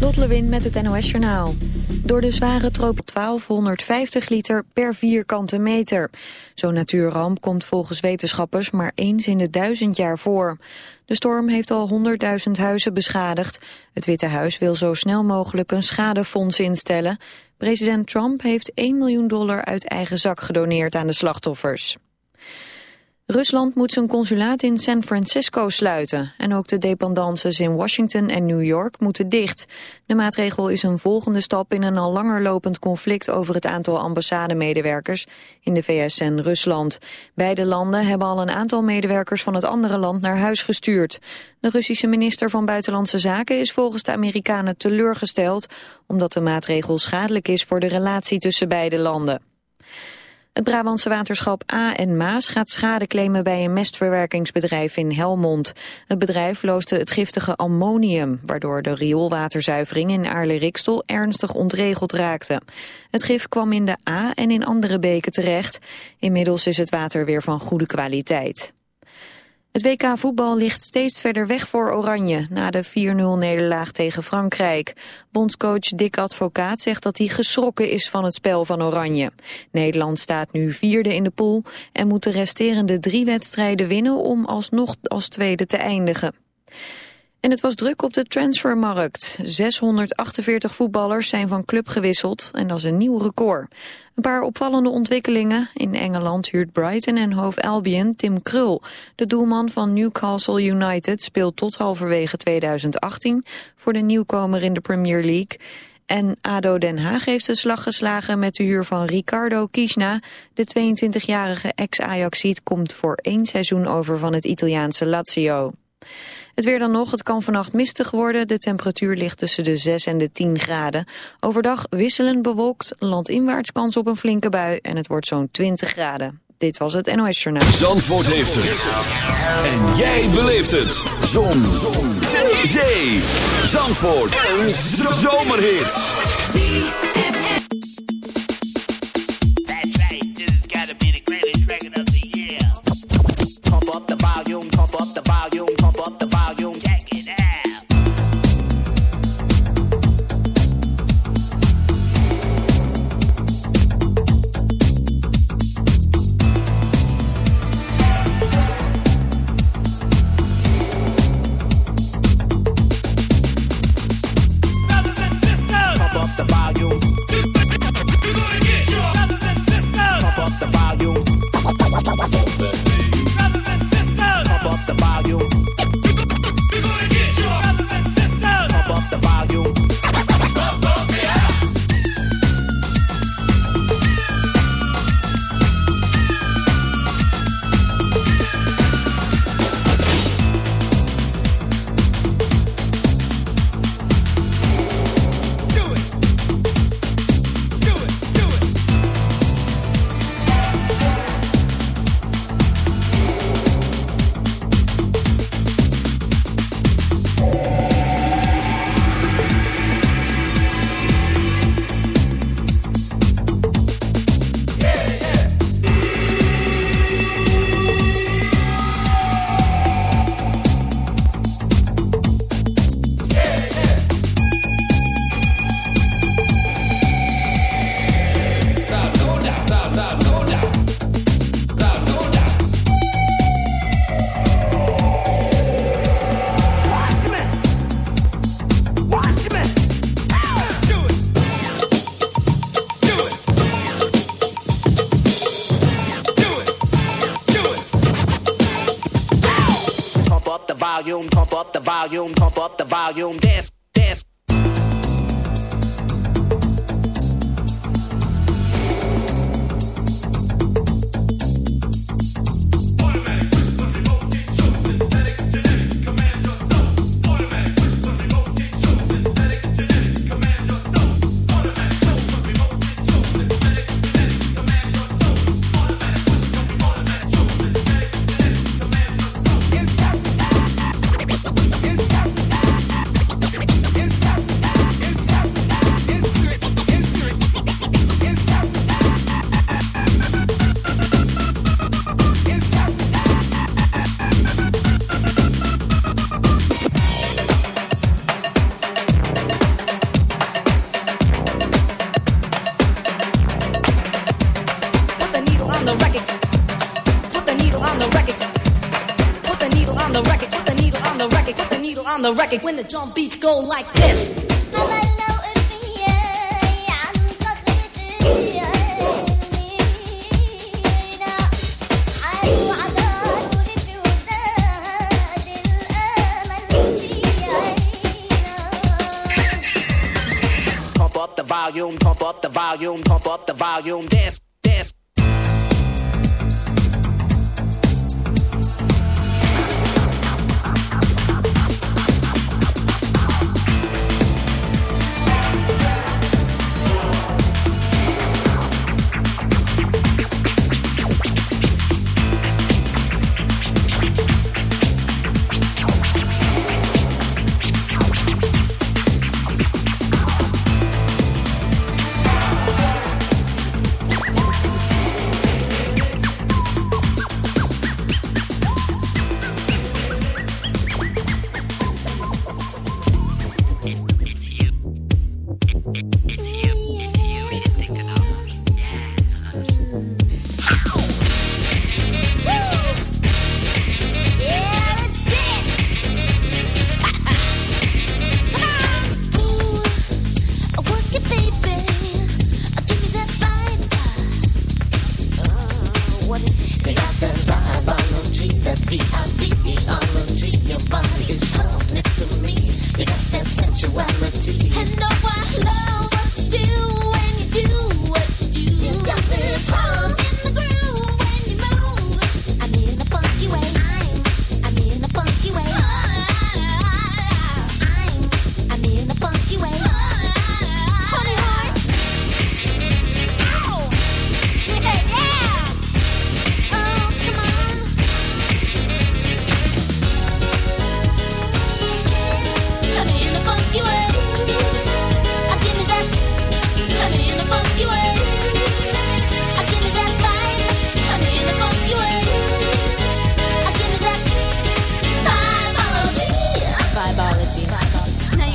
Lot Lewin met het NOS Journaal. Door de zware tropen 1250 liter per vierkante meter. Zo'n natuurramp komt volgens wetenschappers maar eens in de duizend jaar voor. De storm heeft al 100.000 huizen beschadigd. Het Witte Huis wil zo snel mogelijk een schadefonds instellen. President Trump heeft 1 miljoen dollar uit eigen zak gedoneerd aan de slachtoffers. Rusland moet zijn consulaat in San Francisco sluiten. En ook de dependances in Washington en New York moeten dicht. De maatregel is een volgende stap in een al langer lopend conflict... over het aantal ambassademedewerkers in de VS en Rusland. Beide landen hebben al een aantal medewerkers van het andere land naar huis gestuurd. De Russische minister van Buitenlandse Zaken is volgens de Amerikanen teleurgesteld... omdat de maatregel schadelijk is voor de relatie tussen beide landen. Het Brabantse waterschap A en Maas gaat schade claimen bij een mestverwerkingsbedrijf in Helmond. Het bedrijf loosde het giftige ammonium, waardoor de rioolwaterzuivering in Aarle-Rikstel ernstig ontregeld raakte. Het gif kwam in de A en in andere beken terecht. Inmiddels is het water weer van goede kwaliteit. Het WK voetbal ligt steeds verder weg voor Oranje na de 4-0 nederlaag tegen Frankrijk. Bondscoach Dick Advocaat zegt dat hij geschrokken is van het spel van Oranje. Nederland staat nu vierde in de pool en moet de resterende drie wedstrijden winnen om alsnog als tweede te eindigen. En het was druk op de transfermarkt. 648 voetballers zijn van club gewisseld en dat is een nieuw record. Een paar opvallende ontwikkelingen. In Engeland huurt Brighton en Hove Albion Tim Krul. De doelman van Newcastle United speelt tot halverwege 2018 voor de nieuwkomer in de Premier League. En ADO Den Haag heeft de slag geslagen met de huur van Ricardo Kiesna. De 22-jarige ex-Ajaxiet komt voor één seizoen over van het Italiaanse Lazio. Het weer dan nog, het kan vannacht mistig worden. De temperatuur ligt tussen de 6 en de 10 graden. Overdag wisselend bewolkt, landinwaarts kans op een flinke bui en het wordt zo'n 20 graden. Dit was het NOS Journaal. Zandvoort heeft het. En jij beleeft het. Zon. Zon. Zee. Zandvoort. Een zomerhit.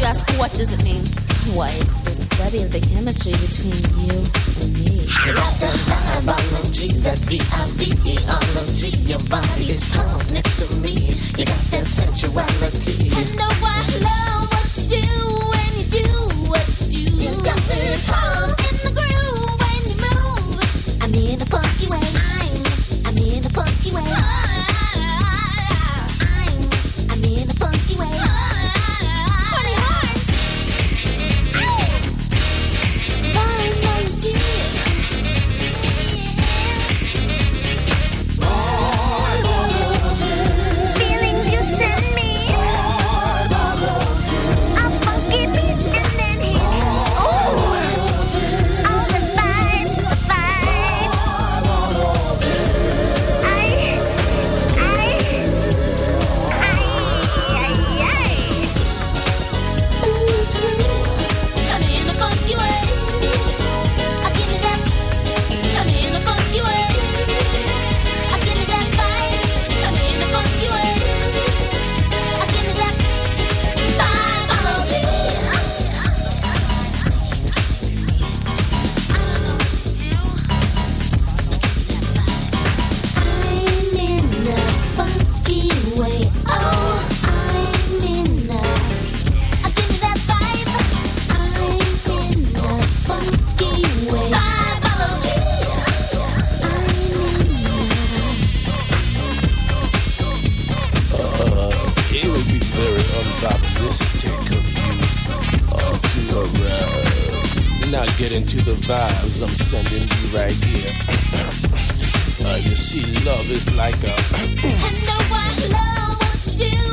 you ask, what does it mean? Why, it's the study of the chemistry between you and me. Like the virology, that V-I-V-E-R-O-G, your body is pumped next to me. You got that sensuality. I know I love what you do, when you do what you do. You got me calm. she see, love is like a. love what you do.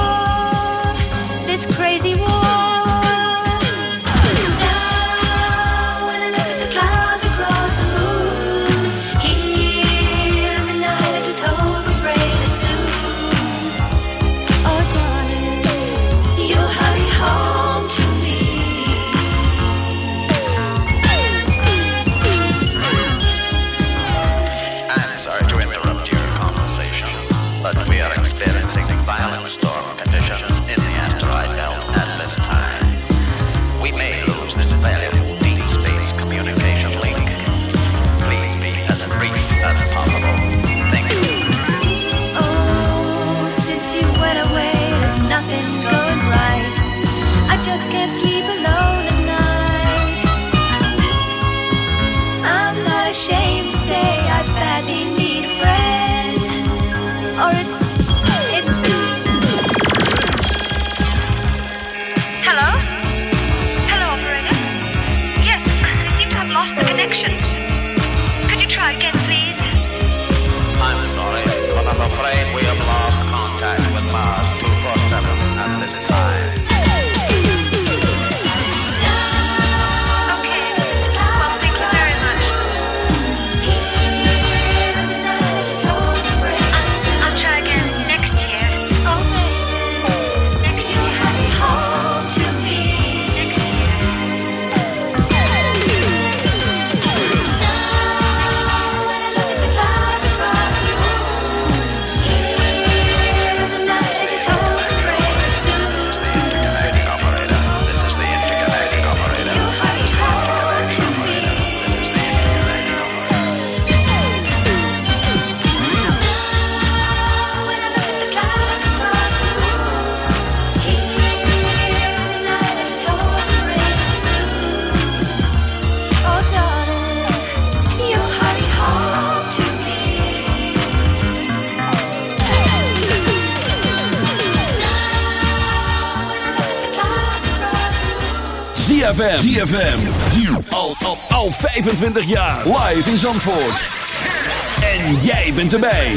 ZFM. Al, al, al 25 jaar. Live in Zandvoort. En jij bent erbij.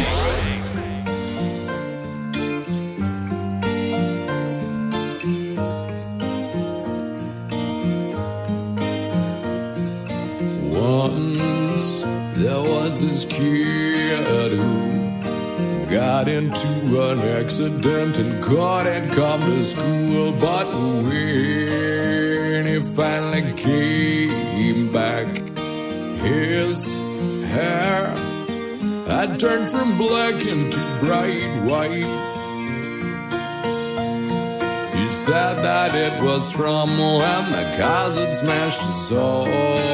Once there was this kid who got into an accident and caught and come to school. black into bright white. He said that it was from when the cars smashed his soul.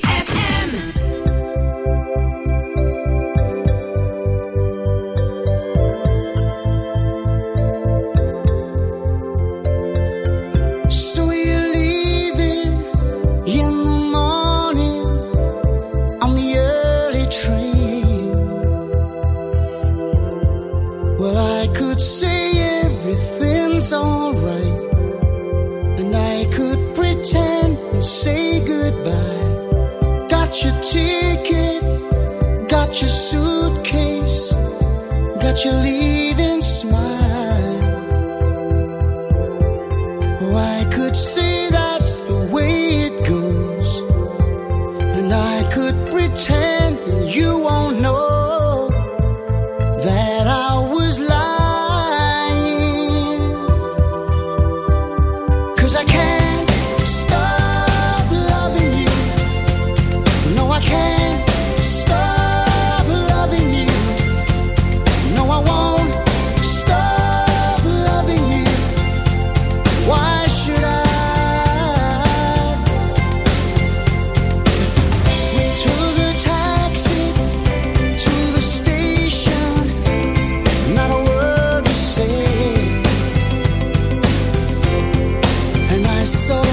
my soul.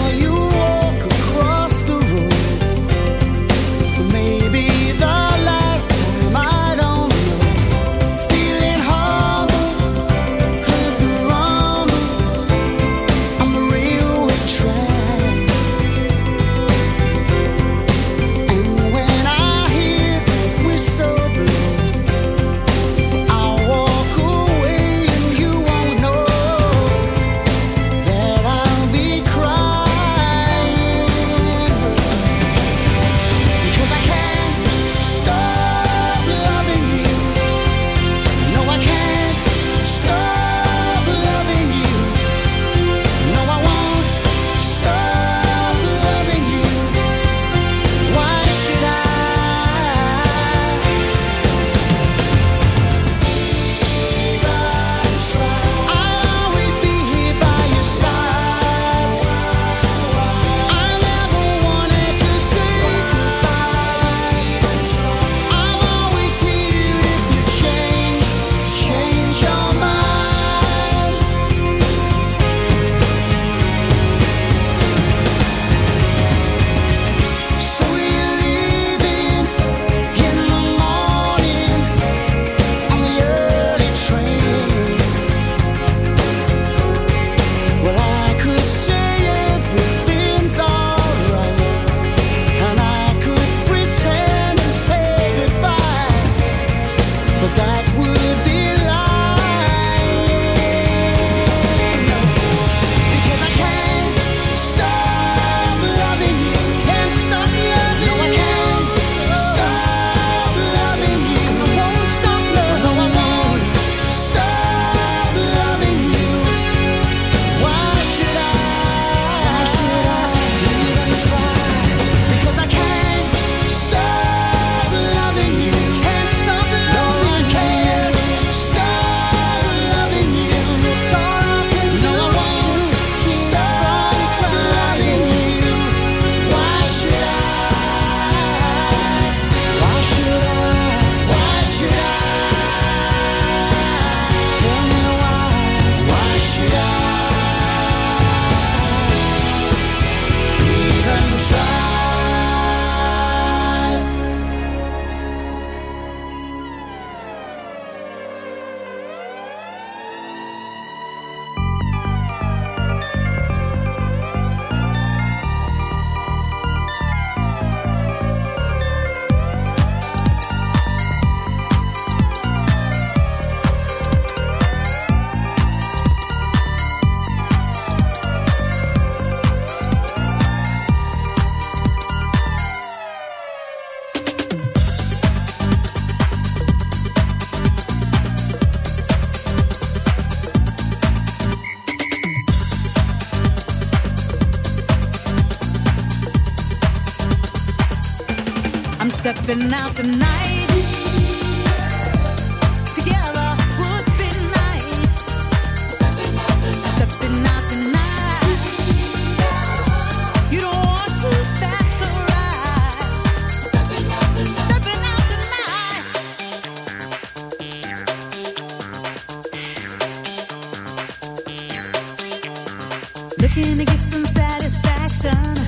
To get some satisfaction.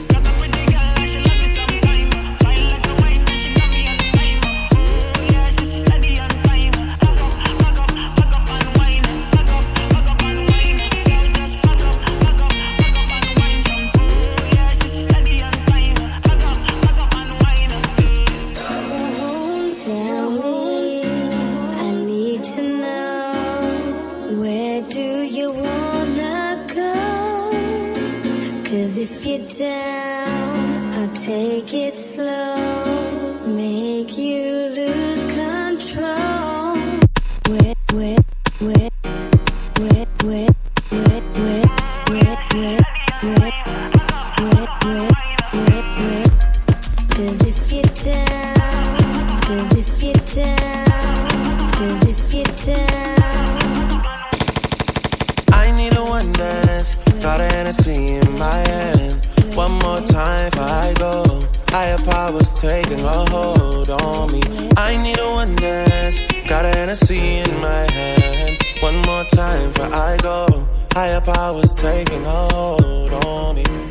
where I go. Higher powers taking hold on me.